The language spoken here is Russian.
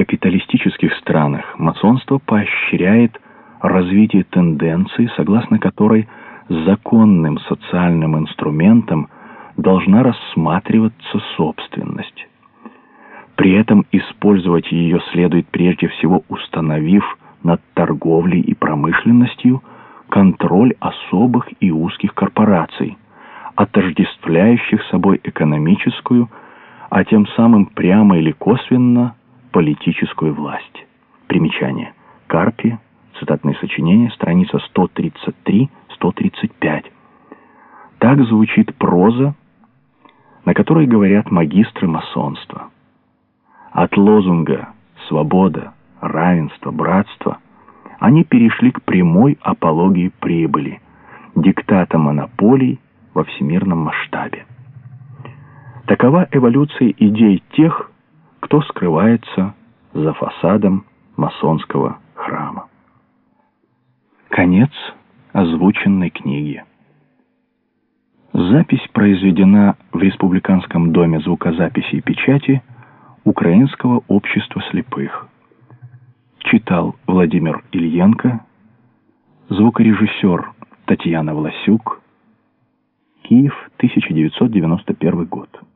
капиталистических странах масонство поощряет развитие тенденции, согласно которой законным социальным инструментом должна рассматриваться собственность. При этом использовать ее следует прежде всего установив над торговлей и промышленностью контроль особых и узких корпораций, отождествляющих собой экономическую, а тем самым прямо или косвенно политическую власть. Примечание. Карпи, цитатное сочинение, страница 133-135. Так звучит проза, на которой говорят магистры масонства. От лозунга «свобода», «равенство», «братство» они перешли к прямой апологии прибыли, диктата монополий во всемирном масштабе. Такова эволюция идей тех, кто скрывается за фасадом масонского храма. Конец озвученной книги. Запись произведена в Республиканском доме звукозаписи и печати Украинского общества слепых. Читал Владимир Ильенко, звукорежиссер Татьяна Власюк, Киев, 1991 год.